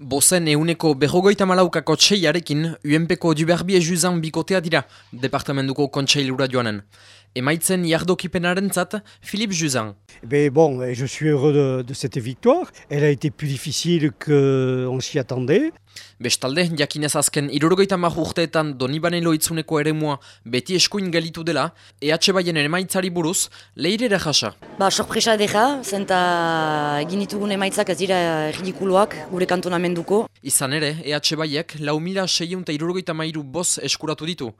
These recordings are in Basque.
Bozen euneko berrogoita malaukako txeiarekin, UNPko duberbie juzan bikotea dira, departamentuko kontseilura joanen. Emaitzen jardokipenaren zat, Philippe Juzan. Mais bon, je suis heureux de, de cette victoire. Elle a été plus difficile qu'on s'y attendait. Bestalde, jakinez azken irurogeita urteetan Donibane loitzuneko eremua beti eskuin galitu dela, EH Baien emaitzari buruz, leirera jasa. Ba, sorpresa edera, zenta egin ditugun emaitzak ez dira ridikuloak gure kantonamenduko. Izan ere, EH Baiek lau mila seiunta irurogeita mairu boz eskuratu ditu.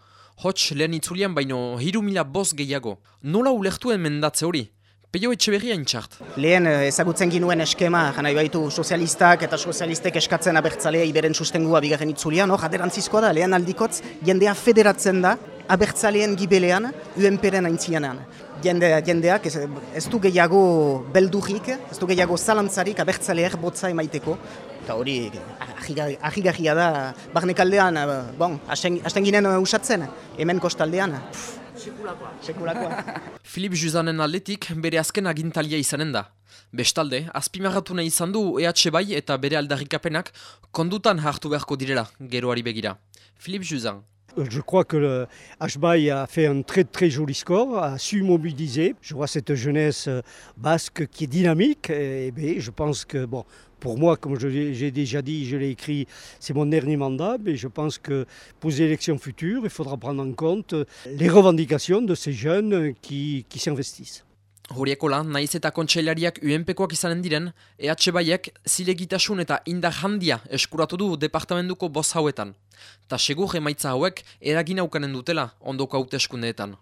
Hots, lehen itzulian baino hiru mila boz gehiago. Nola ulertuen mendatze hori? Peio etxeberria intxart. Lehen eh, ezagutzen ginuen eskema, jana baitu sozialistak eta sozialistek eskatzen abertzalea iberen sustengua bigarren itzulian, no? jaderantzizkoa da, lehen aldikotz, jendea federatzen da abertzaleen gibelean, UNP-ren aintzianean. Jende, jendeak ez, ez du gehiago beldurik, ez du gehiago zalantzarik abertzaleak botza emaiteko. Eta hori ahigarria da, barnekaldean, eh, bon, hasten ginen usatzen, hemen kostaldean. Sekulakoa. Sekulakoa. Filip Juzanen aldetik bere azken agintalia izanen da. Bestalde, azpimarratu nahi izan du EH bai eta bere aldarrikapenak kondutan hartu beharko direla geroari begira. Filip Juzan. Je crois que le HBAI a fait un très très joli score, a su mobiliser. Je vois cette jeunesse euh, basque qui est dynamique et, et bien, je pense que bon, pour moi, comme j'ai déjà dit, je l'ai écrit, c'est mon dernier mandat, mais je pense que pour les élections futures, il faudra prendre en compte les revendications de ces jeunes qui s'investissent. Horieko naiz eta kontseilariak UNPkoak izanen diren, EH Baiek zilegitasun eta indar handia eskuratu du departamentuko boz hauetan. Ta segur emaitza hauek eragin aukanen dutela ondoko haute eskundeetan.